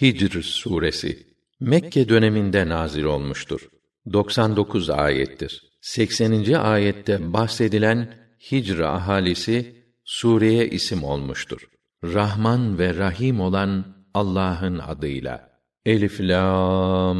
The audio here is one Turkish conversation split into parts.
Hicr suresi Mekke döneminde nazil olmuştur. 99 ayettir. 80. ayette bahsedilen Hicr ahalisi sureye isim olmuştur. Rahman ve Rahim olan Allah'ın adıyla. Elif lam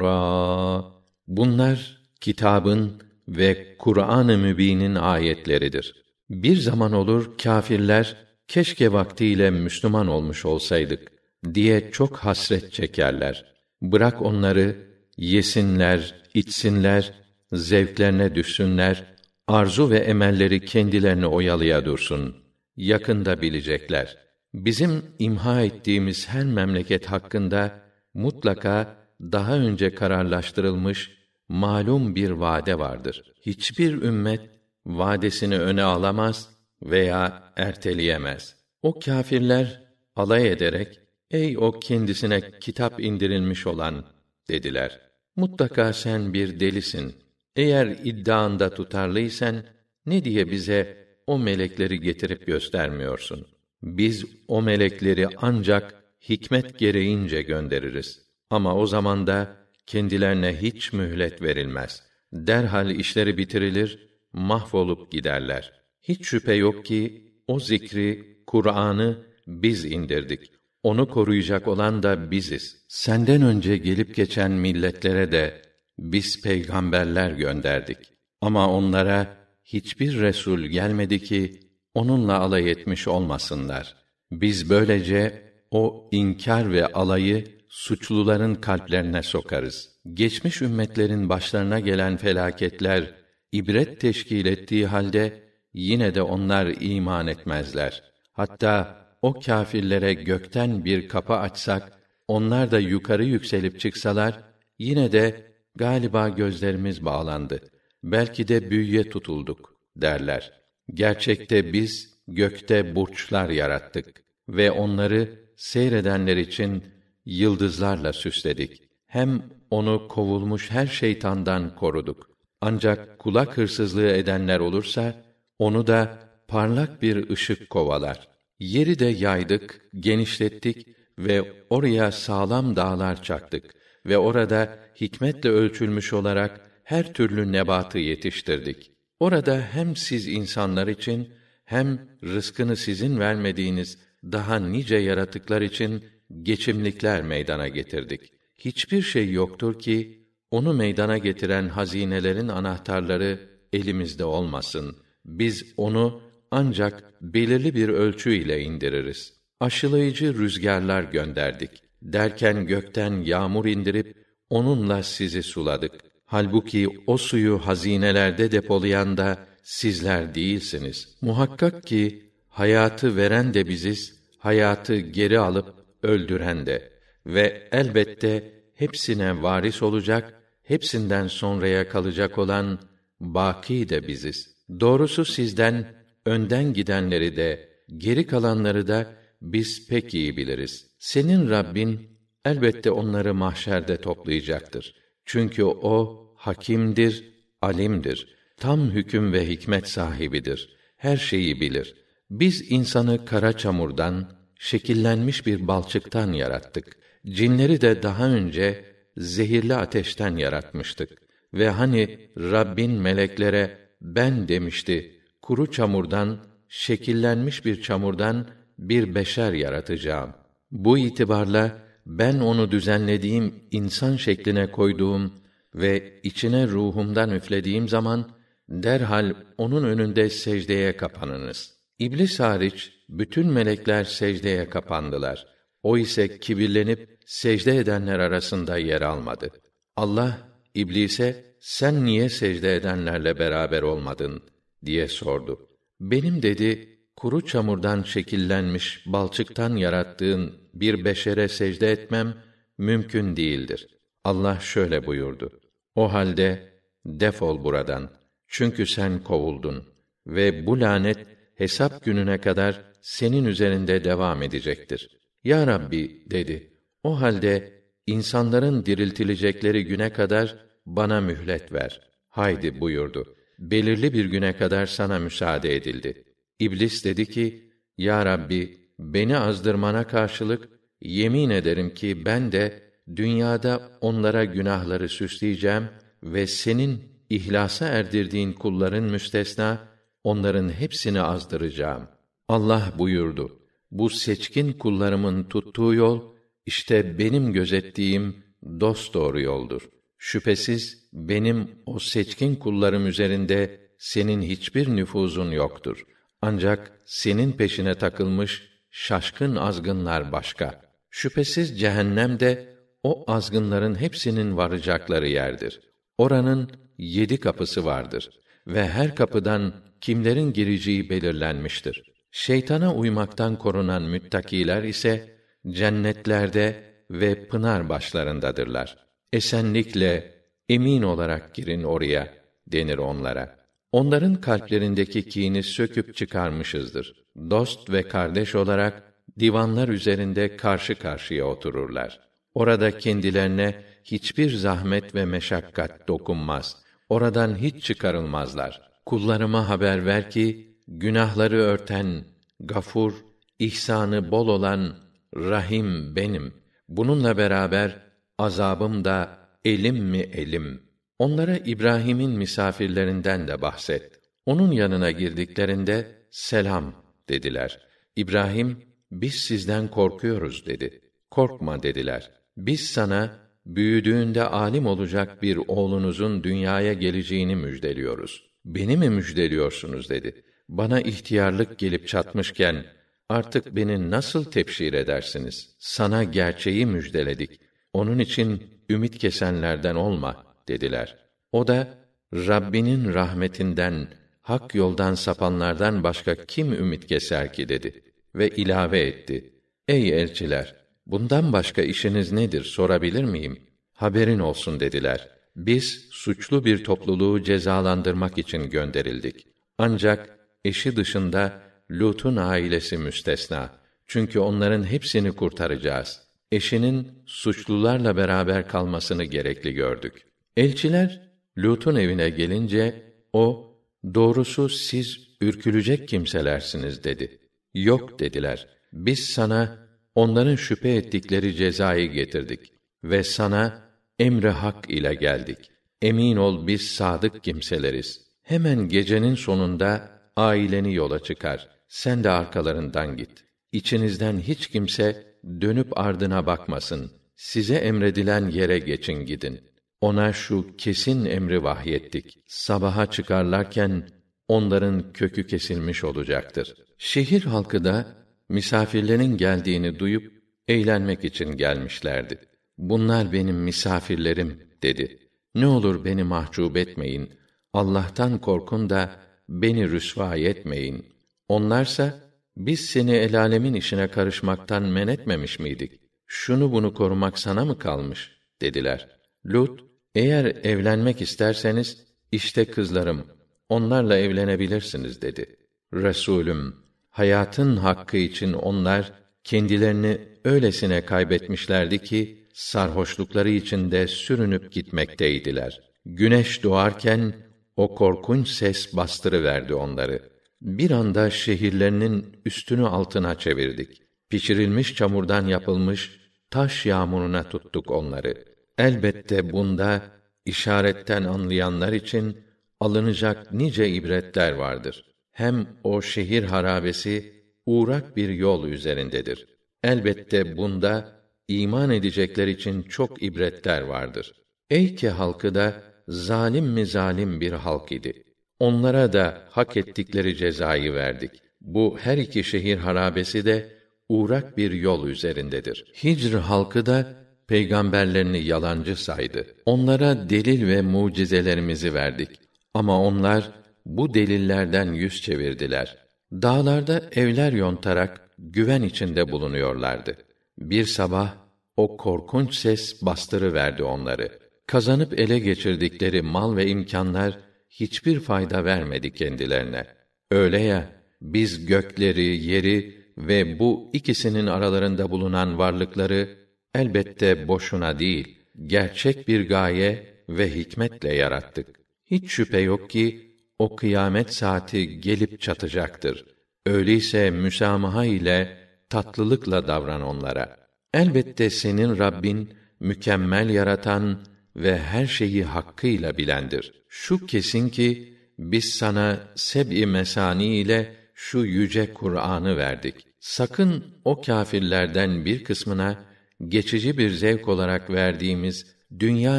ra Bunlar kitabın ve Kur'an-ı Mübin'in ayetleridir. Bir zaman olur kâfirler keşke vaktiyle Müslüman olmuş olsaydık diye çok hasret çekerler. Bırak onları yesinler, içsinler, zevklerine düşsünler, arzu ve emelleri kendilerini oyalaya dursun. Yakında bilecekler. Bizim imha ettiğimiz her memleket hakkında mutlaka daha önce kararlaştırılmış malum bir vade vardır. Hiçbir ümmet vadesini öne alamaz veya erteleyemez. O kâfirler alay ederek ey o kendisine kitap indirilmiş olan dediler. Mutlaka sen bir delisin. Eğer iddianda tutarlıysan ne diye bize o melekleri getirip göstermiyorsun? Biz o melekleri ancak hikmet gereğince göndeririz. Ama o zaman da kendilerine hiç mühlet verilmez. Derhal işleri bitirilir, mahvolup giderler. Hiç şüphe yok ki o zikri, Kur'an'ı biz indirdik. Onu koruyacak olan da biziz. Senden önce gelip geçen milletlere de biz peygamberler gönderdik. Ama onlara hiçbir resul gelmedi ki onunla alay etmiş olmasınlar. Biz böylece o inkar ve alayı suçluların kalplerine sokarız. Geçmiş ümmetlerin başlarına gelen felaketler ibret teşkil ettiği halde yine de onlar iman etmezler. Hatta o kâfirlere gökten bir kapı açsak, onlar da yukarı yükselip çıksalar, yine de galiba gözlerimiz bağlandı. Belki de büyüye tutulduk derler. Gerçekte biz gökte burçlar yarattık ve onları seyredenler için yıldızlarla süsledik. Hem onu kovulmuş her şeytandan koruduk. Ancak kulak hırsızlığı edenler olursa onu da parlak bir ışık kovalar. Yeri de yaydık, genişlettik ve oraya sağlam dağlar çaktık ve orada hikmetle ölçülmüş olarak her türlü nebatı yetiştirdik. Orada hem siz insanlar için hem rızkını sizin vermediğiniz daha nice yaratıklar için geçimlikler meydana getirdik. Hiçbir şey yoktur ki onu meydana getiren hazinelerin anahtarları elimizde olmasın. Biz onu ancak belirli bir ölçü ile indiririz. Aşılayıcı rüzgarlar gönderdik. Derken gökten yağmur indirip onunla sizi suladık. Halbuki o suyu hazinelerde depolayan da sizler değilsiniz. Muhakkak ki hayatı veren de biziz, hayatı geri alıp öldüren de ve elbette hepsine varis olacak, hepsinden sonraya kalacak olan baki de biziz. Doğrusu sizden önden gidenleri de geri kalanları da biz pek iyi biliriz. Senin Rabbin elbette onları mahşerde toplayacaktır. Çünkü o hakimdir, alimdir. Tam hüküm ve hikmet sahibidir. Her şeyi bilir. Biz insanı kara çamurdan, şekillenmiş bir balçıktan yarattık. Cinleri de daha önce zehirli ateşten yaratmıştık. Ve hani Rabbin meleklere ben demişti kuru çamurdan, şekillenmiş bir çamurdan bir beşer yaratacağım. Bu itibarla ben onu düzenlediğim insan şekline koyduğum ve içine ruhumdan üflediğim zaman derhal onun önünde secdeye kapanınız. İblis hariç bütün melekler secdeye kapandılar. O ise kibirlenip secde edenler arasında yer almadı. Allah İblise sen niye secde edenlerle beraber olmadın diye sordu. Benim dedi, kuru çamurdan şekillenmiş balçıktan yarattığın bir beşere secde etmem mümkün değildir. Allah şöyle buyurdu. O halde defol buradan. Çünkü sen kovuldun ve bu lanet hesap gününe kadar senin üzerinde devam edecektir. Ya Rabbi dedi. O halde insanların diriltilecekleri güne kadar bana mühlet ver. Haydi buyurdu belirli bir güne kadar sana müsaade edildi. İblis dedi ki, Ya Rabbi, beni azdırmana karşılık, yemin ederim ki ben de dünyada onlara günahları süsleyeceğim ve senin ihlasa erdirdiğin kulların müstesna onların hepsini azdıracağım. Allah buyurdu. Bu seçkin kullarımın tuttuğu yol işte benim gözettiğim dost doğru yoldur. Şüphesiz benim o seçkin kullarım üzerinde senin hiçbir nüfuzun yoktur. Ancak senin peşine takılmış şaşkın azgınlar başka. Şüphesiz cehennem de o azgınların hepsinin varacakları yerdir. Oranın yedi kapısı vardır ve her kapıdan kimlerin gireceği belirlenmiştir. Şeytana uymaktan korunan müttakiler ise cennetlerde ve pınar başlarındadırlar. Esenlikle, emin olarak girin oraya denir onlara. Onların kalplerindeki kini söküp çıkarmışızdır. Dost ve kardeş olarak divanlar üzerinde karşı karşıya otururlar. Orada kendilerine hiçbir zahmet ve meşakkat dokunmaz. Oradan hiç çıkarılmazlar. Kullarıma haber ver ki günahları örten, gafur, ihsanı bol olan Rahim benim. Bununla beraber azabım da elim mi elim. Onlara İbrahim'in misafirlerinden de bahset. Onun yanına girdiklerinde selam dediler. İbrahim biz sizden korkuyoruz dedi. Korkma dediler. Biz sana büyüdüğünde alim olacak bir oğlunuzun dünyaya geleceğini müjdeliyoruz. Beni mi müjdeliyorsunuz dedi. Bana ihtiyarlık gelip çatmışken artık beni nasıl tepşir edersiniz? Sana gerçeği müjdeledik. Onun için ümit kesenlerden olma dediler. O da Rabbinin rahmetinden hak yoldan sapanlardan başka kim ümit keser ki dedi ve ilave etti. Ey elçiler, bundan başka işiniz nedir sorabilir miyim? Haberin olsun dediler. Biz suçlu bir topluluğu cezalandırmak için gönderildik. Ancak eşi dışında Lut'un ailesi müstesna. Çünkü onların hepsini kurtaracağız. Eşinin suçlularla beraber kalmasını gerekli gördük. Elçiler Lut'un evine gelince o doğrusu siz ürkülecek kimselersiniz dedi. Yok dediler. Biz sana onların şüphe ettikleri cezayı getirdik ve sana emre hak ile geldik. Emin ol biz sadık kimseleriz. Hemen gecenin sonunda aileni yola çıkar. Sen de arkalarından git. İçinizden hiç kimse dönüp ardına bakmasın. Size emredilen yere geçin gidin. Ona şu kesin emri vahyettik. Sabaha çıkarlarken onların kökü kesilmiş olacaktır. Şehir halkı da misafirlerin geldiğini duyup eğlenmek için gelmişlerdi. Bunlar benim misafirlerim dedi. Ne olur beni mahcup etmeyin. Allah'tan korkun da beni rüsva etmeyin. Onlarsa biz seni el alemin işine karışmaktan men etmemiş miydik? Şunu bunu korumak sana mı kalmış? dediler. Lut, eğer evlenmek isterseniz, işte kızlarım, onlarla evlenebilirsiniz dedi. Resulüm, hayatın hakkı için onlar, kendilerini öylesine kaybetmişlerdi ki, sarhoşlukları içinde sürünüp gitmekteydiler. Güneş doğarken, o korkunç ses bastırıverdi onları. Bir anda şehirlerinin üstünü altına çevirdik. Pişirilmiş çamurdan yapılmış taş yağmuruna tuttuk onları. Elbette bunda işaretten anlayanlar için alınacak nice ibretler vardır. Hem o şehir harabesi uğrak bir yol üzerindedir. Elbette bunda iman edecekler için çok ibretler vardır. Eyke halkı da zalim mi zalim bir halk idi. Onlara da hak ettikleri cezayı verdik. Bu her iki şehir harabesi de uğrak bir yol üzerindedir. Hicr halkı da peygamberlerini yalancı saydı. Onlara delil ve mucizelerimizi verdik. Ama onlar bu delillerden yüz çevirdiler. Dağlarda evler yontarak güven içinde bulunuyorlardı. Bir sabah o korkunç ses bastırı verdi onları. Kazanıp ele geçirdikleri mal ve imkanlar hiçbir fayda vermedi kendilerine. Öyle ya biz gökleri, yeri ve bu ikisinin aralarında bulunan varlıkları elbette boşuna değil, gerçek bir gaye ve hikmetle yarattık. Hiç şüphe yok ki o kıyamet saati gelip çatacaktır. Öyleyse müsamaha ile tatlılıkla davran onlara. Elbette senin Rabbin mükemmel yaratan ve her şeyi hakkıyla bilendir. Şu kesin ki biz sana seb'i mesani ile şu yüce Kur'an'ı verdik. Sakın o kâfirlerden bir kısmına geçici bir zevk olarak verdiğimiz dünya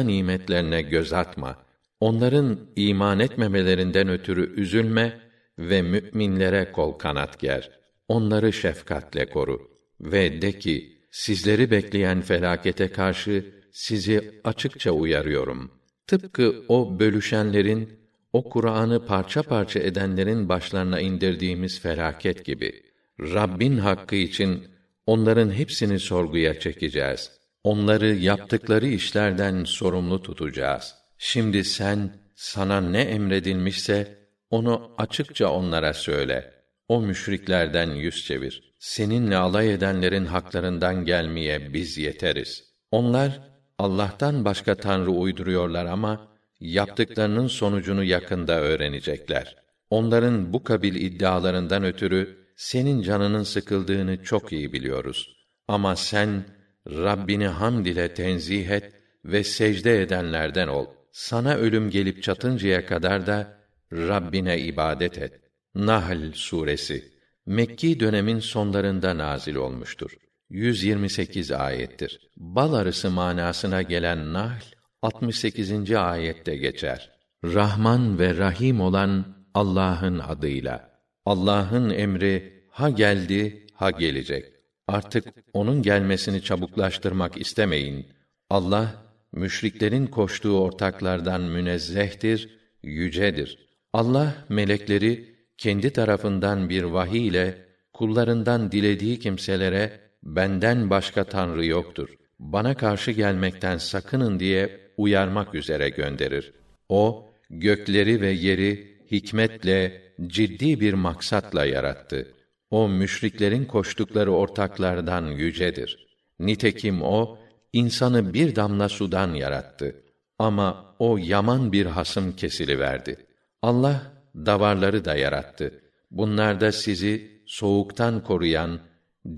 nimetlerine göz atma. Onların iman etmemelerinden ötürü üzülme ve müminlere kol kanat ger. Onları şefkatle koru ve de ki sizleri bekleyen felakete karşı sizi açıkça uyarıyorum. Tıpkı o bölüşenlerin, o Kur'an'ı parça parça edenlerin başlarına indirdiğimiz felaket gibi. Rabbin hakkı için onların hepsini sorguya çekeceğiz. Onları yaptıkları işlerden sorumlu tutacağız. Şimdi sen sana ne emredilmişse onu açıkça onlara söyle. O müşriklerden yüz çevir. Seninle alay edenlerin haklarından gelmeye biz yeteriz. Onlar Allah'tan başka tanrı uyduruyorlar ama yaptıklarının sonucunu yakında öğrenecekler. Onların bu kabil iddialarından ötürü senin canının sıkıldığını çok iyi biliyoruz. Ama sen Rabbini hamd ile tenzih et ve secde edenlerden ol. Sana ölüm gelip çatıncaya kadar da Rabbine ibadet et. Nahl suresi Mekki dönemin sonlarında nazil olmuştur. 128 ayettir. Bal arısı manasına gelen Nahl 68. ayette geçer. Rahman ve Rahim olan Allah'ın adıyla. Allah'ın emri ha geldi ha gelecek. Artık onun gelmesini çabuklaştırmak istemeyin. Allah müşriklerin koştuğu ortaklardan münezzehtir, yücedir. Allah melekleri kendi tarafından bir vahiy ile kullarından dilediği kimselere benden başka tanrı yoktur. Bana karşı gelmekten sakının diye uyarmak üzere gönderir. O gökleri ve yeri hikmetle ciddi bir maksatla yarattı. O müşriklerin koştukları ortaklardan yücedir. Nitekim o insanı bir damla sudan yarattı. Ama o yaman bir hasım kesiliverdi. Allah davarları da yarattı. Bunlarda sizi soğuktan koruyan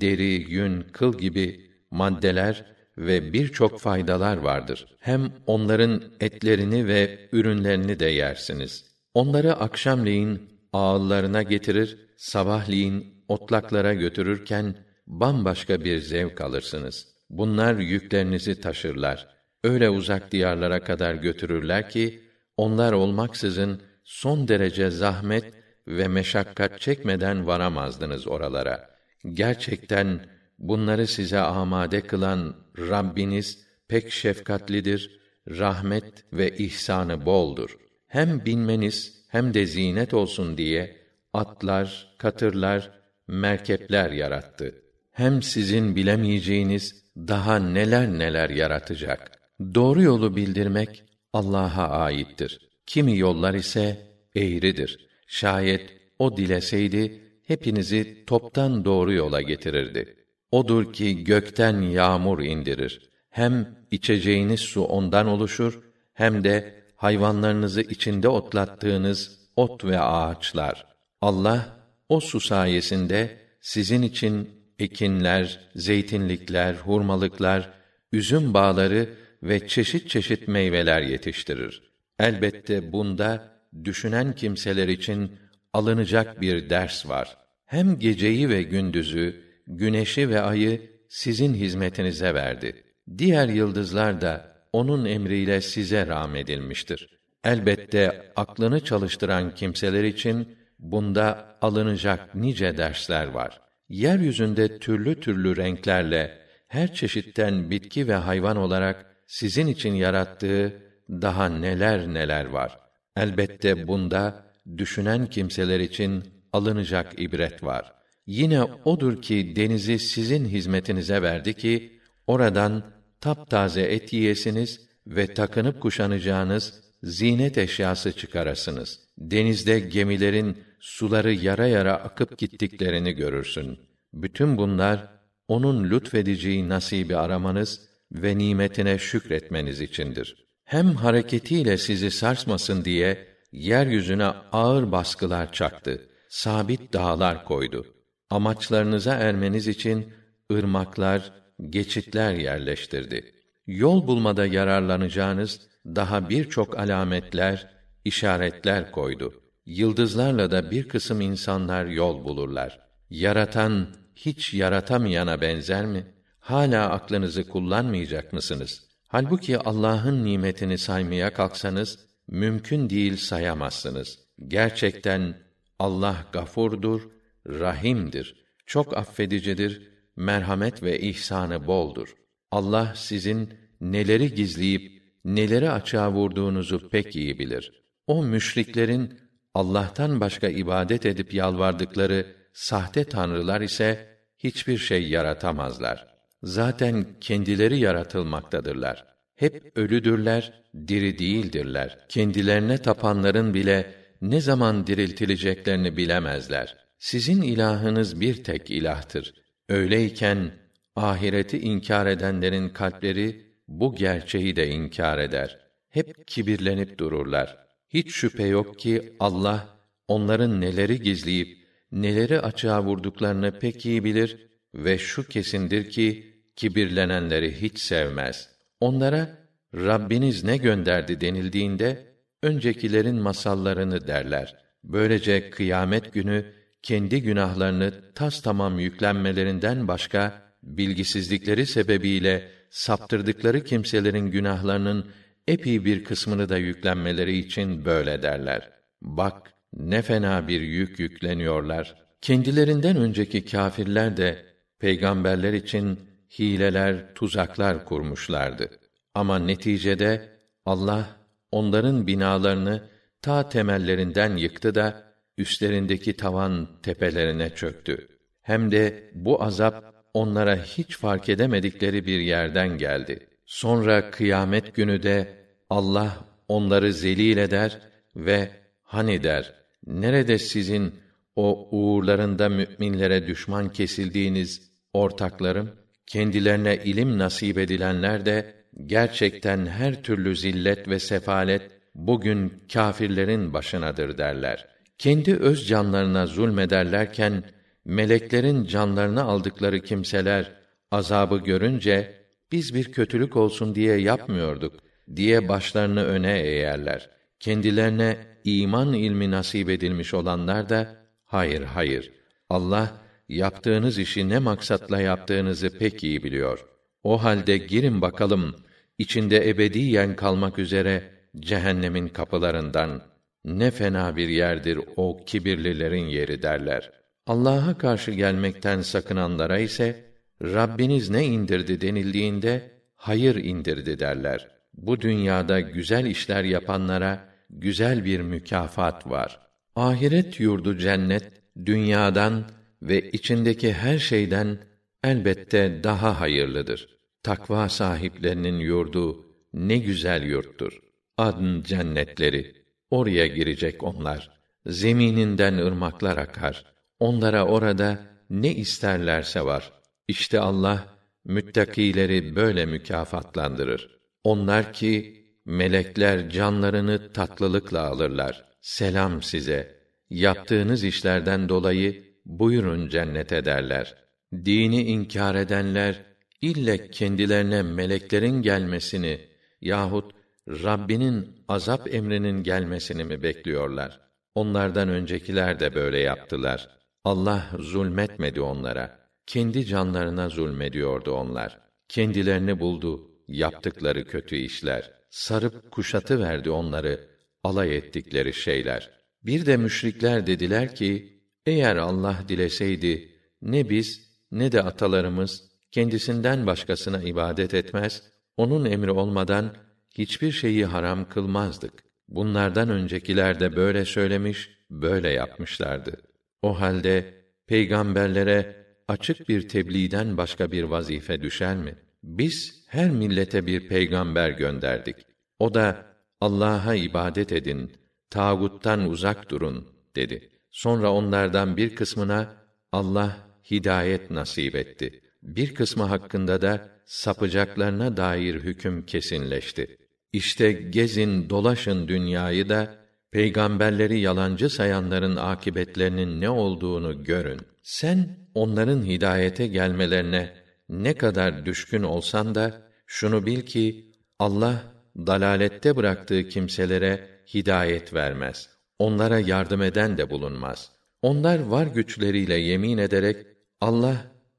deri, yün, kıl gibi maddeler ve birçok faydalar vardır. Hem onların etlerini ve ürünlerini de yersiniz. Onları akşamleyin ağıllarına getirir, sabahleyin otlaklara götürürken bambaşka bir zevk alırsınız. Bunlar yüklerinizi taşırlar. Öyle uzak diyarlara kadar götürürler ki onlar olmaksızın son derece zahmet ve meşakkat çekmeden varamazdınız oralara. Gerçekten bunları size amade kılan Rabbiniz pek şefkatlidir, rahmet ve ihsanı boldur. Hem binmeniz hem de zinet olsun diye atlar, katırlar, merkepler yarattı. Hem sizin bilemeyeceğiniz daha neler neler yaratacak. Doğru yolu bildirmek Allah'a aittir. Kimi yollar ise eğridir. Şayet o dileseydi hepinizi toptan doğru yola getirirdi. Odur ki gökten yağmur indirir. Hem içeceğiniz su ondan oluşur hem de hayvanlarınızı içinde otlattığınız ot ve ağaçlar. Allah o su sayesinde sizin için ekinler, zeytinlikler, hurmalıklar, üzüm bağları ve çeşit çeşit meyveler yetiştirir. Elbette bunda düşünen kimseler için alınacak bir ders var. Hem geceyi ve gündüzü, güneşi ve ayı sizin hizmetinize verdi. Diğer yıldızlar da onun emriyle size rahmedilmiştir. Elbette aklını çalıştıran kimseler için bunda alınacak nice dersler var. Yeryüzünde türlü türlü renklerle her çeşitten bitki ve hayvan olarak sizin için yarattığı daha neler neler var. Elbette bunda düşünen kimseler için alınacak ibret var. Yine odur ki denizi sizin hizmetinize verdi ki oradan taptaze et yiyesiniz ve takınıp kuşanacağınız zinet eşyası çıkarasınız. Denizde gemilerin suları yara yara akıp gittiklerini görürsün. Bütün bunlar onun lütfedeceği nasibi aramanız ve nimetine şükretmeniz içindir. Hem hareketiyle sizi sarsmasın diye yeryüzüne ağır baskılar çaktı, sabit dağlar koydu. Amaçlarınıza ermeniz için ırmaklar, geçitler yerleştirdi. Yol bulmada yararlanacağınız daha birçok alametler, işaretler koydu. Yıldızlarla da bir kısım insanlar yol bulurlar. Yaratan hiç yaratamayana benzer mi? Hala aklınızı kullanmayacak mısınız? Halbuki Allah'ın nimetini saymaya kalksanız mümkün değil sayamazsınız. Gerçekten Allah gafurdur, rahimdir. Çok affedicidir, merhamet ve ihsanı boldur. Allah sizin neleri gizleyip neleri açığa vurduğunuzu pek iyi bilir. O müşriklerin Allah'tan başka ibadet edip yalvardıkları sahte tanrılar ise hiçbir şey yaratamazlar. Zaten kendileri yaratılmaktadırlar. Hep ölüdürler, diri değildirler. Kendilerine tapanların bile ne zaman diriltileceklerini bilemezler. Sizin ilahınız bir tek ilahtır. Öyleyken ahireti inkar edenlerin kalpleri bu gerçeği de inkar eder. Hep kibirlenip dururlar. Hiç şüphe yok ki Allah onların neleri gizleyip neleri açığa vurduklarını pek iyi bilir ve şu kesindir ki kibirlenenleri hiç sevmez. Onlara Rabbiniz ne gönderdi denildiğinde öncekilerin masallarını derler. Böylece kıyamet günü kendi günahlarını tas tamam yüklenmelerinden başka bilgisizlikleri sebebiyle saptırdıkları kimselerin günahlarının epey bir kısmını da yüklenmeleri için böyle derler. Bak ne fena bir yük yükleniyorlar. Kendilerinden önceki kâfirler de peygamberler için hileler, tuzaklar kurmuşlardı. Ama neticede Allah onların binalarını ta temellerinden yıktı da üstlerindeki tavan tepelerine çöktü. Hem de bu azap onlara hiç fark edemedikleri bir yerden geldi. Sonra kıyamet günü de Allah onları zelil eder ve hani der, nerede sizin o uğurlarında müminlere düşman kesildiğiniz ortaklarım, kendilerine ilim nasip edilenler de gerçekten her türlü zillet ve sefalet bugün kâfirlerin başınadır derler. Kendi öz canlarına zulmederlerken meleklerin canlarını aldıkları kimseler azabı görünce biz bir kötülük olsun diye yapmıyorduk diye başlarını öne eğerler. Kendilerine iman ilmi nasip edilmiş olanlar da hayır hayır Allah yaptığınız işi ne maksatla yaptığınızı pek iyi biliyor. O halde girin bakalım içinde ebediyen kalmak üzere cehennemin kapılarından ne fena bir yerdir o kibirlilerin yeri derler. Allah'a karşı gelmekten sakınanlara ise Rabbiniz ne indirdi denildiğinde hayır indirdi derler. Bu dünyada güzel işler yapanlara güzel bir mükafat var. Ahiret yurdu cennet dünyadan ve içindeki her şeyden elbette daha hayırlıdır. Takva sahiplerinin yurdu ne güzel yurttur. Adın cennetleri. Oraya girecek onlar. Zemininden ırmaklar akar. Onlara orada ne isterlerse var. İşte Allah müttakileri böyle mükafatlandırır. Onlar ki melekler canlarını tatlılıkla alırlar. Selam size. Yaptığınız işlerden dolayı buyurun cennete derler. Dini inkar edenler ille kendilerine meleklerin gelmesini yahut Rabbinin azap emrinin gelmesini mi bekliyorlar? Onlardan öncekiler de böyle yaptılar. Allah zulmetmedi onlara. Kendi canlarına zulmediyordu onlar. Kendilerini buldu yaptıkları kötü işler. Sarıp kuşatı verdi onları alay ettikleri şeyler. Bir de müşrikler dediler ki eğer Allah dileseydi ne biz ne de atalarımız kendisinden başkasına ibadet etmez, onun emri olmadan hiçbir şeyi haram kılmazdık. Bunlardan öncekiler de böyle söylemiş, böyle yapmışlardı. O halde peygamberlere açık bir tebliğden başka bir vazife düşer mi? Biz her millete bir peygamber gönderdik. O da Allah'a ibadet edin, tağuttan uzak durun dedi. Sonra onlardan bir kısmına Allah hidayet nasip etti. Bir kısmı hakkında da sapacaklarına dair hüküm kesinleşti. İşte gezin, dolaşın dünyayı da peygamberleri yalancı sayanların akibetlerinin ne olduğunu görün. Sen onların hidayete gelmelerine ne kadar düşkün olsan da şunu bil ki Allah dalalette bıraktığı kimselere hidayet vermez. Onlara yardım eden de bulunmaz. Onlar var güçleriyle yemin ederek Allah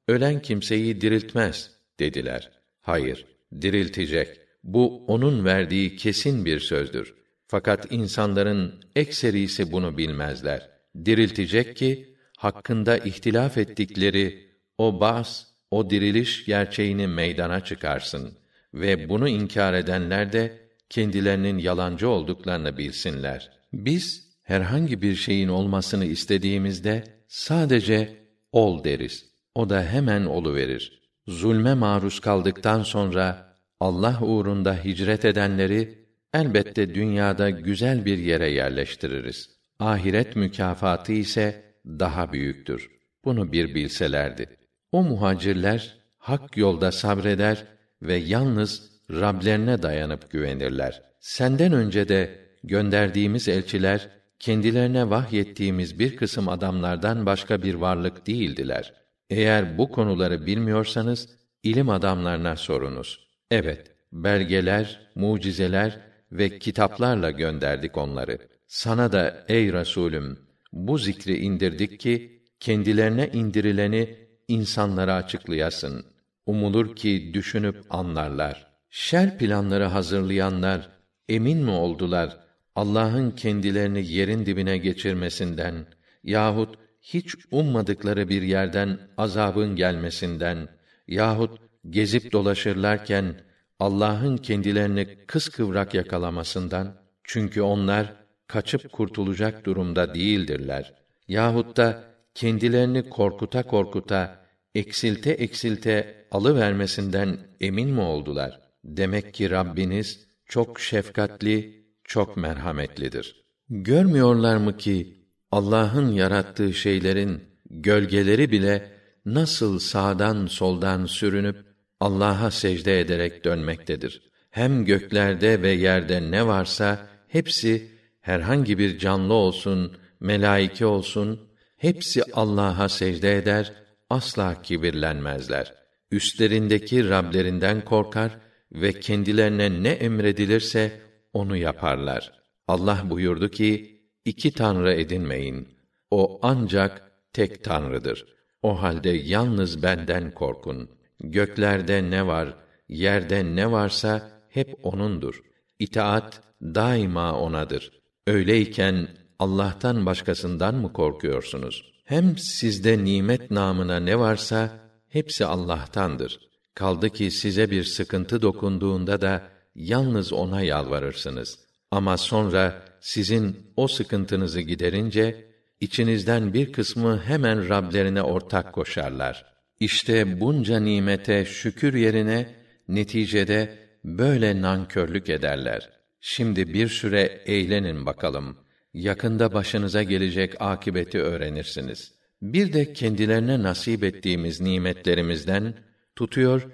ölen kimseyi diriltmez dediler. Hayır, diriltecek. Bu onun verdiği kesin bir sözdür. Fakat insanların ekserisi bunu bilmezler. Diriltecek ki hakkında ihtilaf ettikleri o bas, o diriliş gerçeğini meydana çıkarsın ve bunu inkar edenler de kendilerinin yalancı olduklarını bilsinler. Biz herhangi bir şeyin olmasını istediğimizde sadece ol deriz. O da hemen olu verir. Zulme maruz kaldıktan sonra Allah uğrunda hicret edenleri elbette dünyada güzel bir yere yerleştiririz. Ahiret mükafatı ise daha büyüktür. Bunu bir bilselerdi. O muhacirler hak yolda sabreder ve yalnız Rablerine dayanıp güvenirler. Senden önce de gönderdiğimiz elçiler kendilerine vahyettiğimiz bir kısım adamlardan başka bir varlık değildiler. Eğer bu konuları bilmiyorsanız ilim adamlarına sorunuz. Evet, belgeler, mucizeler ve kitaplarla gönderdik onları. Sana da ey Resulüm bu zikri indirdik ki kendilerine indirileni insanlara açıklayasın. Umulur ki düşünüp anlarlar. Şer planları hazırlayanlar emin mi oldular Allah'ın kendilerini yerin dibine geçirmesinden yahut hiç ummadıkları bir yerden azabın gelmesinden yahut gezip dolaşırlarken Allah'ın kendilerini kıskıvrak yakalamasından çünkü onlar kaçıp kurtulacak durumda değildirler. Yahut da kendilerini korkuta korkuta, eksilte eksilte alı vermesinden emin mi oldular? Demek ki Rabbiniz çok şefkatli, çok merhametlidir. Görmüyorlar mı ki Allah'ın yarattığı şeylerin gölgeleri bile nasıl sağdan soldan sürünüp Allah'a secde ederek dönmektedir. Hem göklerde ve yerde ne varsa hepsi herhangi bir canlı olsun, melaike olsun, hepsi Allah'a secde eder, asla kibirlenmezler. Üstlerindeki Rablerinden korkar ve kendilerine ne emredilirse onu yaparlar. Allah buyurdu ki, iki tanrı edinmeyin. O ancak tek tanrıdır. O halde yalnız benden korkun. Göklerde ne var, yerde ne varsa hep onundur. İtaat daima onadır. Öyleyken Allah'tan başkasından mı korkuyorsunuz? Hem sizde nimet namına ne varsa hepsi Allah'tandır. Kaldı ki size bir sıkıntı dokunduğunda da yalnız ona yalvarırsınız. Ama sonra sizin o sıkıntınızı giderince içinizden bir kısmı hemen Rablerine ortak koşarlar. İşte bunca nimete şükür yerine neticede böyle nankörlük ederler. Şimdi bir süre eğlenin bakalım. Yakında başınıza gelecek akibeti öğrenirsiniz. Bir de kendilerine nasip ettiğimiz nimetlerimizden tutuyor,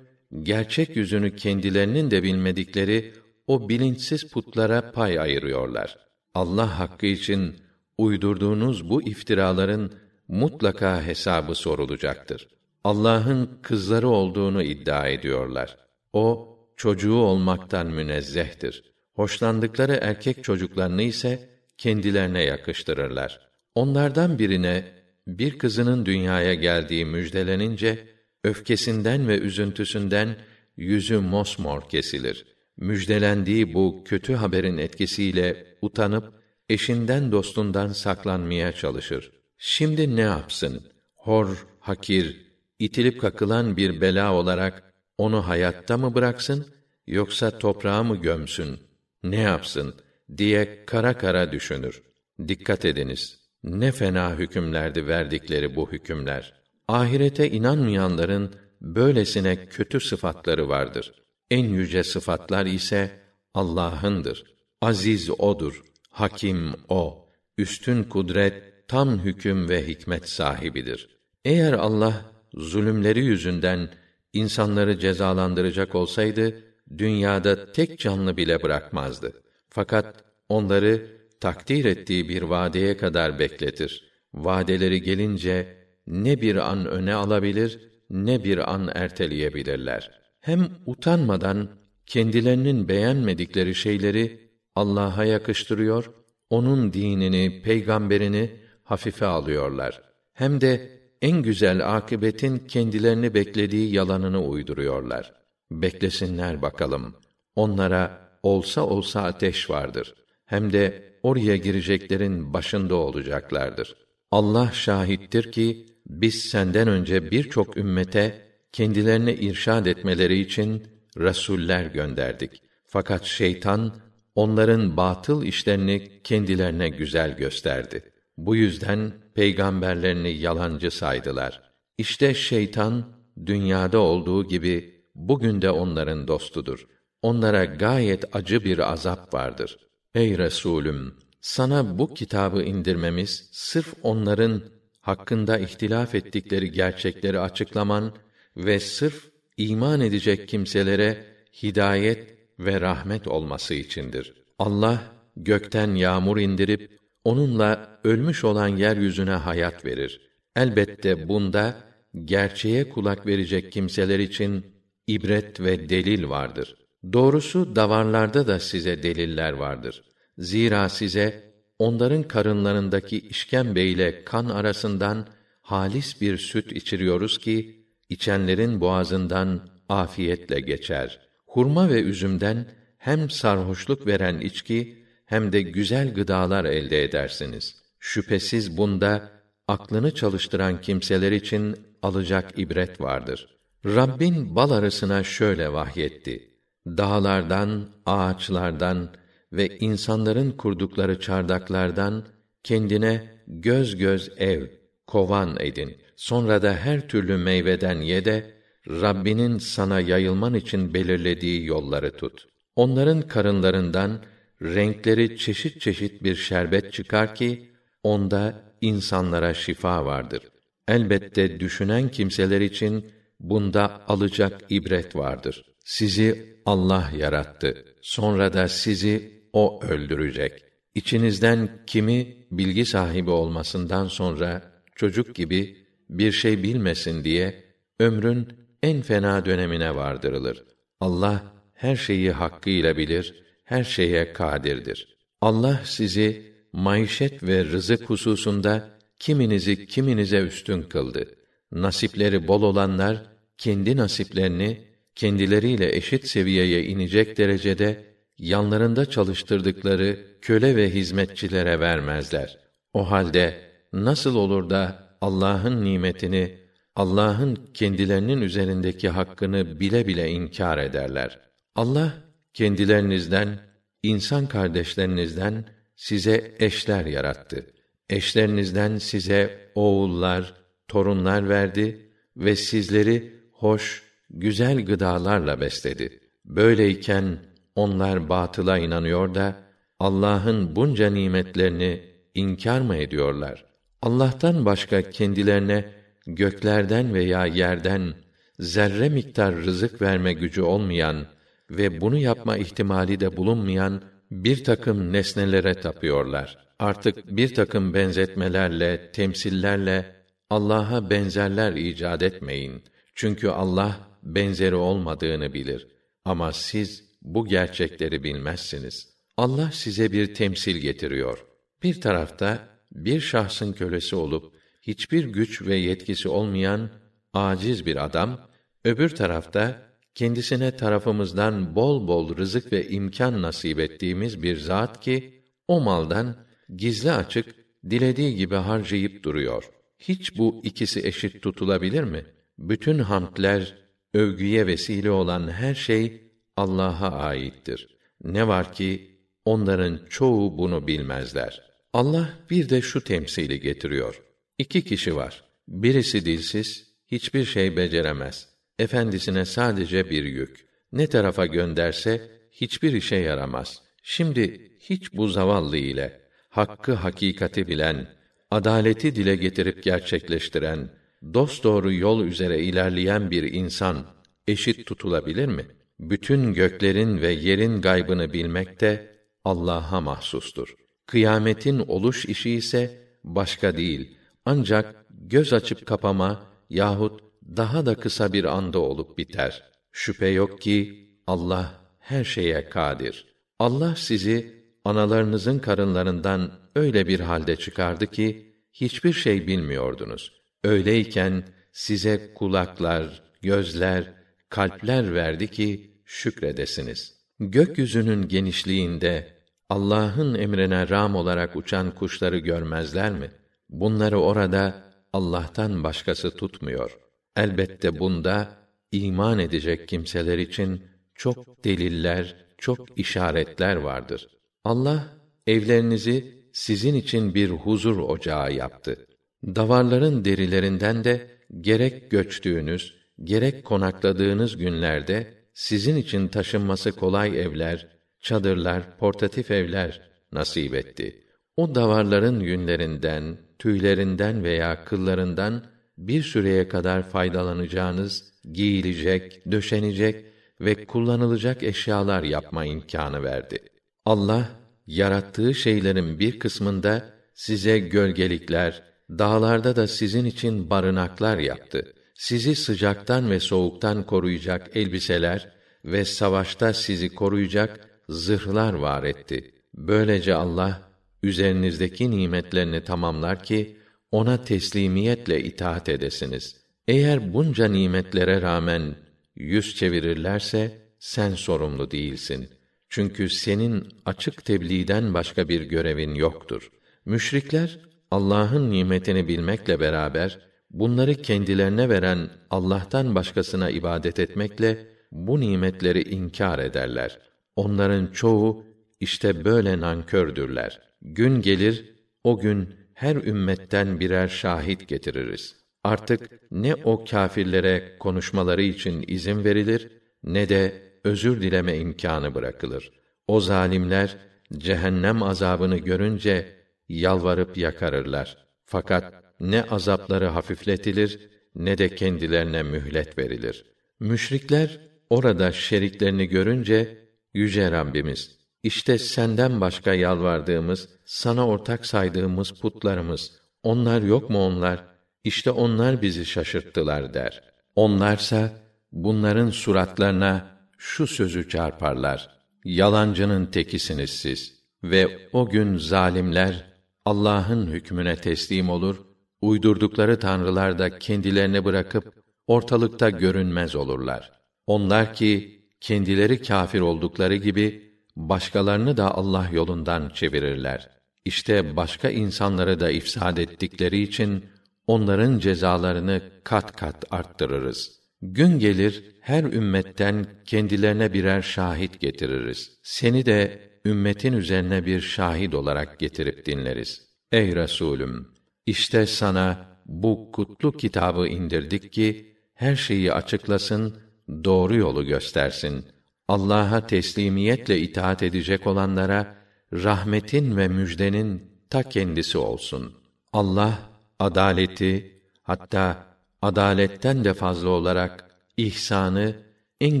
gerçek yüzünü kendilerinin de bilmedikleri o bilinçsiz putlara pay ayırıyorlar. Allah hakkı için uydurduğunuz bu iftiraların mutlaka hesabı sorulacaktır. Allah'ın kızları olduğunu iddia ediyorlar. O çocuğu olmaktan münezzehtir. Hoşlandıkları erkek çocuklarını ise kendilerine yakıştırırlar. Onlardan birine bir kızının dünyaya geldiği müjdelenince öfkesinden ve üzüntüsünden yüzü mosmor kesilir. Müjdelendiği bu kötü haberin etkisiyle utanıp eşinden dostundan saklanmaya çalışır. Şimdi ne yapsın? Hor, hakir, itilip kakılan bir bela olarak onu hayatta mı bıraksın yoksa toprağa mı gömsün? Ne yapsın diye kara kara düşünür. Dikkat ediniz. Ne fena hükümlerdi verdikleri bu hükümler. Ahirete inanmayanların böylesine kötü sıfatları vardır. En yüce sıfatlar ise Allah'ındır. Aziz odur, hakim o, üstün kudret, tam hüküm ve hikmet sahibidir. Eğer Allah zulümleri yüzünden insanları cezalandıracak olsaydı dünyada tek canlı bile bırakmazdı. Fakat onları takdir ettiği bir vadeye kadar bekletir. Vadeleri gelince ne bir an öne alabilir ne bir an erteleyebilirler. Hem utanmadan kendilerinin beğenmedikleri şeyleri Allah'a yakıştırıyor, onun dinini, peygamberini hafife alıyorlar. Hem de en güzel akıbetin kendilerini beklediği yalanını uyduruyorlar. Beklesinler bakalım. Onlara olsa olsa ateş vardır. Hem de oraya gireceklerin başında olacaklardır. Allah şahittir ki biz senden önce birçok ümmete kendilerini irşad etmeleri için resuller gönderdik. Fakat şeytan onların batıl işlerini kendilerine güzel gösterdi. Bu yüzden peygamberlerini yalancı saydılar. İşte şeytan dünyada olduğu gibi bugün de onların dostudur. Onlara gayet acı bir azap vardır. Ey Resulüm, sana bu kitabı indirmemiz sırf onların hakkında ihtilaf ettikleri gerçekleri açıklaman ve sırf iman edecek kimselere hidayet ve rahmet olması içindir. Allah gökten yağmur indirip onunla ölmüş olan yeryüzüne hayat verir. Elbette bunda gerçeğe kulak verecek kimseler için ibret ve delil vardır. Doğrusu davarlarda da size deliller vardır. Zira size onların karınlarındaki işkembe ile kan arasından halis bir süt içiriyoruz ki içenlerin boğazından afiyetle geçer. Hurma ve üzümden hem sarhoşluk veren içki hem de güzel gıdalar elde edersiniz. Şüphesiz bunda aklını çalıştıran kimseler için alacak ibret vardır. Rabbin bal arısına şöyle vahyetti. Dağlardan, ağaçlardan ve insanların kurdukları çardaklardan kendine göz göz ev, kovan edin. Sonra da her türlü meyveden ye de Rabbinin sana yayılman için belirlediği yolları tut. Onların karınlarından renkleri çeşit çeşit bir şerbet çıkar ki onda insanlara şifa vardır. Elbette düşünen kimseler için bunda alacak ibret vardır. Sizi Allah yarattı. Sonra da sizi o öldürecek. İçinizden kimi bilgi sahibi olmasından sonra çocuk gibi bir şey bilmesin diye ömrün en fena dönemine vardırılır. Allah her şeyi hakkıyla bilir, her şeye kadirdir. Allah sizi maişet ve rızık hususunda kiminizi kiminize üstün kıldı. Nasipleri bol olanlar kendi nasiplerini kendileriyle eşit seviyeye inecek derecede yanlarında çalıştırdıkları köle ve hizmetçilere vermezler. O halde nasıl olur da Allah'ın nimetini, Allah'ın kendilerinin üzerindeki hakkını bile bile inkar ederler. Allah kendilerinizden, insan kardeşlerinizden size eşler yarattı. Eşlerinizden size oğullar, torunlar verdi ve sizleri hoş, güzel gıdalarla besledi. Böyleyken onlar batıla inanıyor da Allah'ın bunca nimetlerini inkar mı ediyorlar? Allah'tan başka kendilerine göklerden veya yerden zerre miktar rızık verme gücü olmayan ve bunu yapma ihtimali de bulunmayan bir takım nesnelere tapıyorlar. Artık bir takım benzetmelerle, temsillerle Allah'a benzerler icat etmeyin. Çünkü Allah benzeri olmadığını bilir. Ama siz bu gerçekleri bilmezsiniz. Allah size bir temsil getiriyor. Bir tarafta bir şahsın kölesi olup hiçbir güç ve yetkisi olmayan aciz bir adam, öbür tarafta kendisine tarafımızdan bol bol rızık ve imkan nasip ettiğimiz bir zat ki o maldan gizli açık dilediği gibi harcayıp duruyor. Hiç bu ikisi eşit tutulabilir mi? Bütün hamdler, övgüye vesile olan her şey Allah'a aittir. Ne var ki onların çoğu bunu bilmezler. Allah bir de şu temsili getiriyor. İki kişi var. Birisi dilsiz, hiçbir şey beceremez. Efendisine sadece bir yük. Ne tarafa gönderse hiçbir işe yaramaz. Şimdi hiç bu zavallı ile hakkı hakikati bilen, adaleti dile getirip gerçekleştiren, dost doğru yol üzere ilerleyen bir insan eşit tutulabilir mi? Bütün göklerin ve yerin gaybını bilmek de Allah'a mahsustur. Kıyametin oluş işi ise başka değil. Ancak göz açıp kapama yahut daha da kısa bir anda olup biter. Şüphe yok ki Allah her şeye kadir. Allah sizi analarınızın karınlarından öyle bir halde çıkardı ki hiçbir şey bilmiyordunuz. Öyleyken size kulaklar, gözler, kalpler verdi ki şükredesiniz. Gökyüzünün genişliğinde Allah'ın emrine ram olarak uçan kuşları görmezler mi? Bunları orada Allah'tan başkası tutmuyor. Elbette bunda iman edecek kimseler için çok deliller, çok işaretler vardır. Allah evlerinizi sizin için bir huzur ocağı yaptı. Davarların derilerinden de gerek göçtüğünüz, gerek konakladığınız günlerde sizin için taşınması kolay evler, çadırlar, portatif evler nasip etti. O davarların yünlerinden, tüylerinden veya kıllarından bir süreye kadar faydalanacağınız, giyilecek, döşenecek ve kullanılacak eşyalar yapma imkanı verdi. Allah yarattığı şeylerin bir kısmında size gölgelikler, dağlarda da sizin için barınaklar yaptı. Sizi sıcaktan ve soğuktan koruyacak elbiseler ve savaşta sizi koruyacak zırhlar var etti. Böylece Allah üzerinizdeki nimetlerini tamamlar ki ona teslimiyetle itaat edesiniz. Eğer bunca nimetlere rağmen yüz çevirirlerse sen sorumlu değilsin. Çünkü senin açık tebliğden başka bir görevin yoktur. Müşrikler Allah'ın nimetini bilmekle beraber bunları kendilerine veren Allah'tan başkasına ibadet etmekle bu nimetleri inkar ederler. Onların çoğu işte böyle nankördürler. Gün gelir, o gün her ümmetten birer şahit getiririz. Artık ne o kâfirlere konuşmaları için izin verilir ne de özür dileme imkanı bırakılır. O zalimler cehennem azabını görünce yalvarıp yakarırlar. Fakat ne azapları hafifletilir ne de kendilerine mühlet verilir. Müşrikler orada şeriklerini görünce yüce Rabbimiz işte senden başka yalvardığımız, sana ortak saydığımız putlarımız, onlar yok mu onlar? İşte onlar bizi şaşırttılar der. Onlarsa bunların suratlarına şu sözü çarparlar. Yalancının tekisiniz siz. Ve o gün zalimler Allah'ın hükmüne teslim olur, uydurdukları tanrılar da kendilerini bırakıp ortalıkta görünmez olurlar. Onlar ki kendileri kâfir oldukları gibi başkalarını da Allah yolundan çevirirler. İşte başka insanları da ifsad ettikleri için onların cezalarını kat kat arttırırız. Gün gelir her ümmetten kendilerine birer şahit getiririz. Seni de ümmetin üzerine bir şahit olarak getirip dinleriz. Ey Resulüm, işte sana bu kutlu kitabı indirdik ki her şeyi açıklasın, doğru yolu göstersin. Allah'a teslimiyetle itaat edecek olanlara rahmetin ve müjdenin ta kendisi olsun. Allah adaleti hatta adaletten de fazla olarak ihsanı, en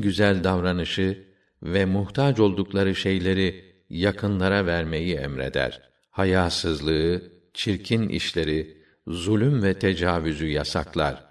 güzel davranışı ve muhtaç oldukları şeyleri yakınlara vermeyi emreder. Hayasızlığı, çirkin işleri, zulüm ve tecavüzü yasaklar.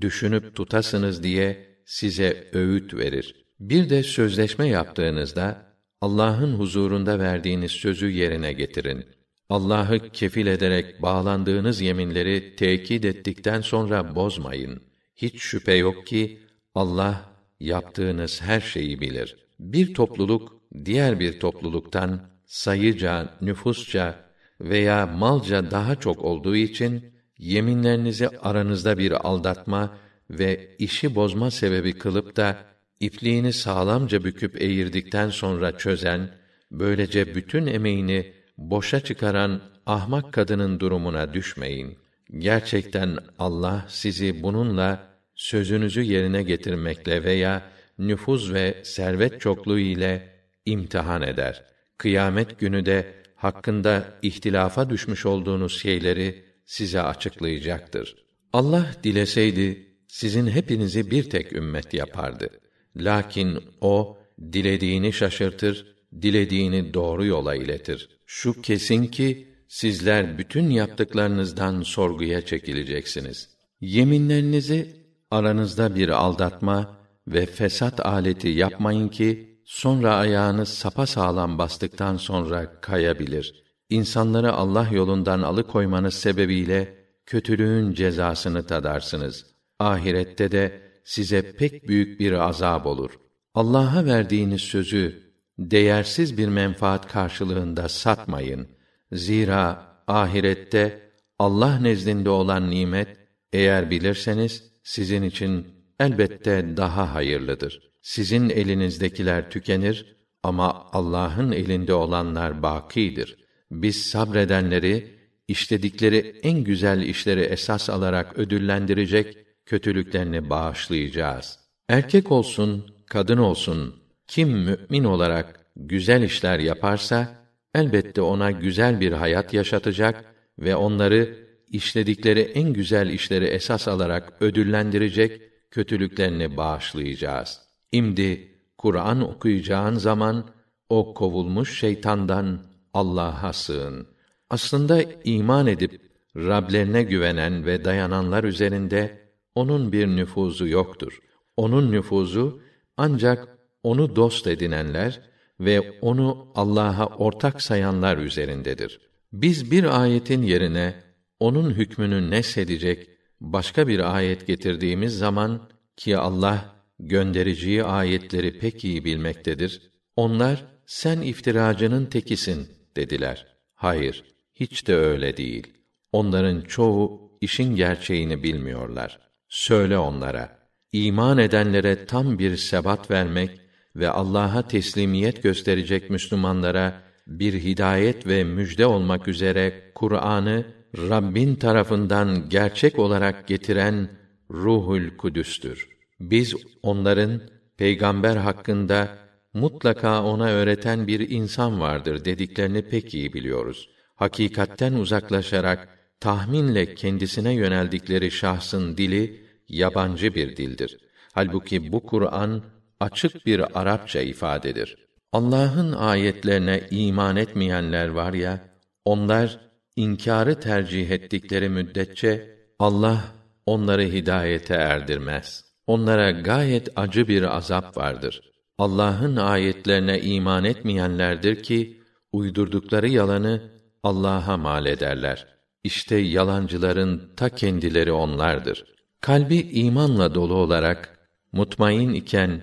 Düşünüp tutasınız diye size öğüt verir. Bir de sözleşme yaptığınızda Allah'ın huzurunda verdiğiniz sözü yerine getirin. Allah'ı kefil ederek bağlandığınız yeminleri tekit ettikten sonra bozmayın. Hiç şüphe yok ki Allah yaptığınız her şeyi bilir. Bir topluluk diğer bir topluluktan sayıca, nüfusça veya malca daha çok olduğu için yeminlerinizi aranızda bir aldatma ve işi bozma sebebi kılıp da ipliğini sağlamca büküp eğirdikten sonra çözen, böylece bütün emeğini boşa çıkaran ahmak kadının durumuna düşmeyin. Gerçekten Allah sizi bununla sözünüzü yerine getirmekle veya nüfuz ve servet çokluğu ile imtihan eder. Kıyamet günü de hakkında ihtilafa düşmüş olduğunuz şeyleri size açıklayacaktır. Allah dileseydi sizin hepinizi bir tek ümmet yapardı. Lakin o dilediğini şaşırtır, dilediğini doğru yola iletir. Şu kesin ki sizler bütün yaptıklarınızdan sorguya çekileceksiniz. Yeminlerinizi aranızda bir aldatma ve fesat aleti yapmayın ki sonra ayağınız sapa sağlam bastıktan sonra kayabilir. İnsanları Allah yolundan alıkoymanız sebebiyle kötülüğün cezasını tadarsınız. Ahirette de size pek büyük bir azab olur. Allah'a verdiğiniz sözü değersiz bir menfaat karşılığında satmayın. Zira ahirette Allah nezdinde olan nimet eğer bilirseniz sizin için elbette daha hayırlıdır. Sizin elinizdekiler tükenir ama Allah'ın elinde olanlar bakidir. Biz sabredenleri işledikleri en güzel işleri esas alarak ödüllendirecek, kötülüklerini bağışlayacağız. Erkek olsun, kadın olsun, kim mümin olarak güzel işler yaparsa elbette ona güzel bir hayat yaşatacak ve onları işledikleri en güzel işleri esas alarak ödüllendirecek, kötülüklerini bağışlayacağız. İmdi Kur'an okuyacağın zaman o kovulmuş şeytandan Allah'a sığın. Aslında iman edip Rablerine güvenen ve dayananlar üzerinde onun bir nüfuzu yoktur. Onun nüfuzu ancak onu dost edinenler ve onu Allah'a ortak sayanlar üzerindedir. Biz bir ayetin yerine onun hükmünü nesedecek başka bir ayet getirdiğimiz zaman ki Allah göndericiyi ayetleri pek iyi bilmektedir. Onlar sen iftiracının tekisin dediler. Hayır, hiç de öyle değil. Onların çoğu işin gerçeğini bilmiyorlar. Söyle onlara, iman edenlere tam bir sebat vermek ve Allah'a teslimiyet gösterecek Müslümanlara bir hidayet ve müjde olmak üzere Kur'an'ı Rabbin tarafından gerçek olarak getiren Ruhul Kudüs'tür. Biz onların peygamber hakkında mutlaka ona öğreten bir insan vardır dediklerini pek iyi biliyoruz. Hakikatten uzaklaşarak tahminle kendisine yöneldikleri şahsın dili yabancı bir dildir. Halbuki bu Kur'an açık bir Arapça ifadedir. Allah'ın ayetlerine iman etmeyenler var ya, onlar inkarı tercih ettikleri müddetçe Allah onları hidayete erdirmez. Onlara gayet acı bir azap vardır. Allah'ın ayetlerine iman etmeyenlerdir ki uydurdukları yalanı Allah'a mal ederler. İşte yalancıların ta kendileri onlardır. Kalbi imanla dolu olarak mutmain iken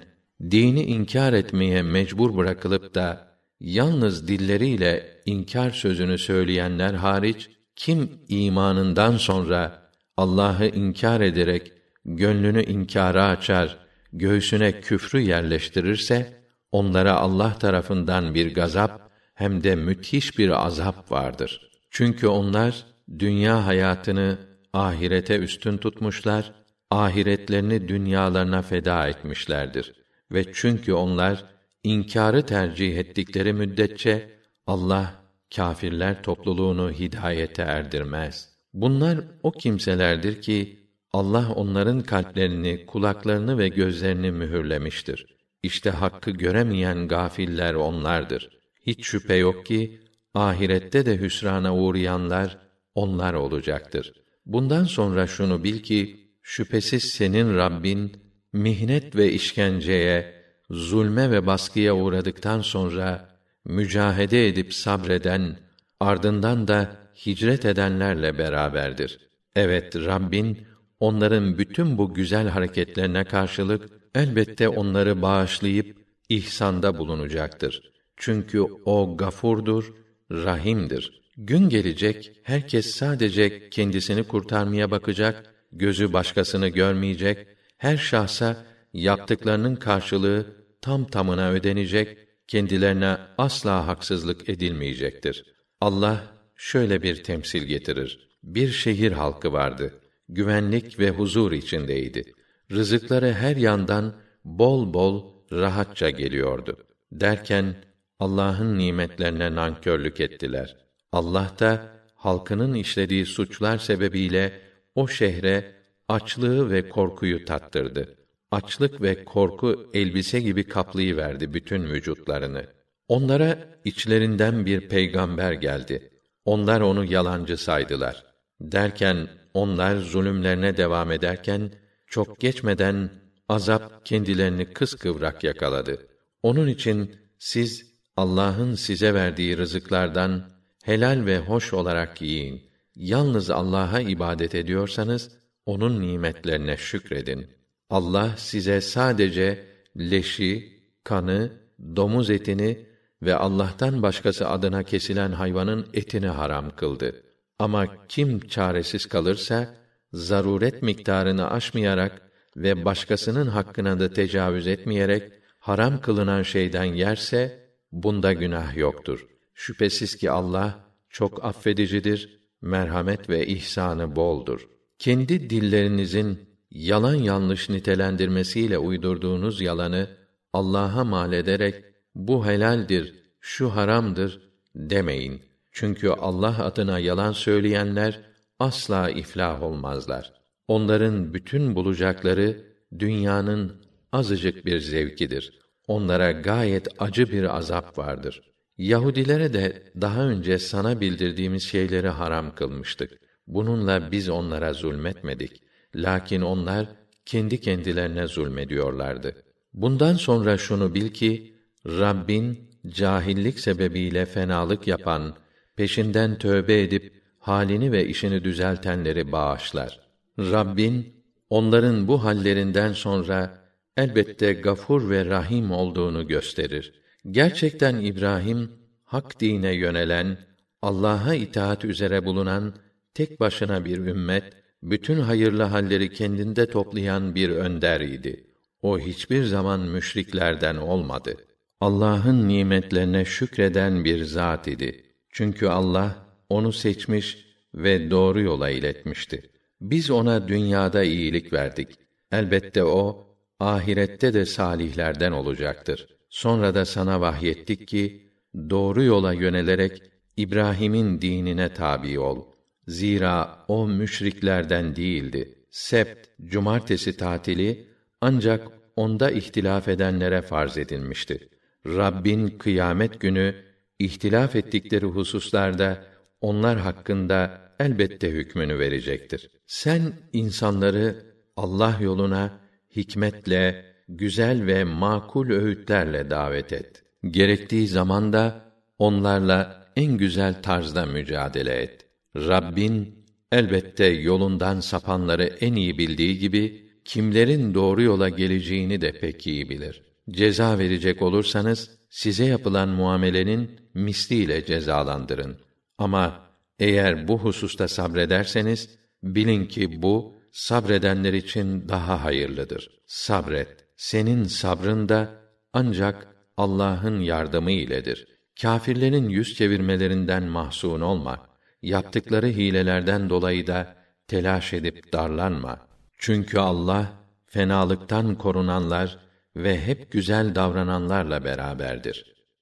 dini inkar etmeye mecbur bırakılıp da yalnız dilleriyle inkar sözünü söyleyenler hariç kim imanından sonra Allah'ı inkar ederek gönlünü inkara açar, göğsüne küfrü yerleştirirse onlara Allah tarafından bir gazap hem de müthiş bir azap vardır. Çünkü onlar dünya hayatını ahirete üstün tutmuşlar, ahiretlerini dünyalarına feda etmişlerdir. Ve çünkü onlar inkarı tercih ettikleri müddetçe Allah kâfirler topluluğunu hidayete erdirmez. Bunlar o kimselerdir ki Allah onların kalplerini, kulaklarını ve gözlerini mühürlemiştir. İşte hakkı göremeyen gafiller onlardır. Hiç şüphe yok ki ahirette de hüsrana uğrayanlar onlar olacaktır. Bundan sonra şunu bil ki şüphesiz senin Rabbin mihnet ve işkenceye, zulme ve baskıya uğradıktan sonra mücahede edip sabreden, ardından da hicret edenlerle beraberdir. Evet, Rabbin onların bütün bu güzel hareketlerine karşılık elbette onları bağışlayıp ihsanda bulunacaktır. Çünkü o gafurdur, rahimdir. Gün gelecek herkes sadece kendisini kurtarmaya bakacak, gözü başkasını görmeyecek, her şahsa yaptıklarının karşılığı tam tamına ödenecek, kendilerine asla haksızlık edilmeyecektir. Allah şöyle bir temsil getirir. Bir şehir halkı vardı. Güvenlik ve huzur içindeydi. Rızıkları her yandan bol bol rahatça geliyordu. Derken Allah'ın nimetlerine nankörlük ettiler. Allah da halkının işlediği suçlar sebebiyle o şehre açlığı ve korkuyu tattırdı. Açlık ve korku elbise gibi kaplayıverdi bütün vücutlarını. Onlara içlerinden bir peygamber geldi. Onlar onu yalancı saydılar. Derken onlar zulümlerine devam ederken çok geçmeden azap kendilerini kıskıvrak yakaladı. Onun için siz Allah'ın size verdiği rızıklardan helal ve hoş olarak yiyin. Yalnız Allah'a ibadet ediyorsanız onun nimetlerine şükredin. Allah size sadece leşi, kanı, domuz etini ve Allah'tan başkası adına kesilen hayvanın etini haram kıldı. Ama kim çaresiz kalırsa zaruret miktarını aşmayarak ve başkasının hakkına da tecavüz etmeyerek haram kılınan şeyden yerse bunda günah yoktur. Şüphesiz ki Allah çok affedicidir, merhamet ve ihsanı boldur. Kendi dillerinizin yalan yanlış nitelendirmesiyle uydurduğunuz yalanı Allah'a mal ederek bu helaldir, şu haramdır demeyin. Çünkü Allah adına yalan söyleyenler asla iflah olmazlar. Onların bütün bulacakları dünyanın azıcık bir zevkidir. Onlara gayet acı bir azap vardır. Yahudilere de daha önce sana bildirdiğimiz şeyleri haram kılmıştık. Bununla biz onlara zulmetmedik. Lakin onlar kendi kendilerine zulmediyorlardı. Bundan sonra şunu bil ki Rabbin cahillik sebebiyle fenalık yapan, peşinden tövbe edip halini ve işini düzeltenleri bağışlar. Rabbin onların bu hallerinden sonra elbette gafur ve rahim olduğunu gösterir. Gerçekten İbrahim hak dine yönelen, Allah'a itaat üzere bulunan tek başına bir ümmet, bütün hayırlı halleri kendinde toplayan bir önder idi. O hiçbir zaman müşriklerden olmadı. Allah'ın nimetlerine şükreden bir zat idi. Çünkü Allah onu seçmiş ve doğru yola iletmişti. Biz ona dünyada iyilik verdik. Elbette o ahirette de salihlerden olacaktır. Sonra da sana vahyettik ki doğru yola yönelerek İbrahim'in dinine tabi ol. Zira o müşriklerden değildi. Sept, cumartesi tatili ancak onda ihtilaf edenlere farz edilmişti. Rabbin kıyamet günü ihtilaf ettikleri hususlarda onlar hakkında elbette hükmünü verecektir. Sen insanları Allah yoluna hikmetle, güzel ve makul öğütlerle davet et. Gerektiği zaman da onlarla en güzel tarzda mücadele et. Rabbin elbette yolundan sapanları en iyi bildiği gibi kimlerin doğru yola geleceğini de pek iyi bilir. Ceza verecek olursanız size yapılan muamelenin misliyle cezalandırın. Ama eğer bu hususta sabrederseniz bilin ki bu sabredenler için daha hayırlıdır. Sabret. Senin sabrın da ancak Allah'ın yardımı iledir. Kâfirlerin yüz çevirmelerinden mahzun olma. Yaptıkları hilelerden dolayı da telaş edip darlanma. Çünkü Allah fenalıktan korunanlar ve hep güzel davrananlarla beraberdir.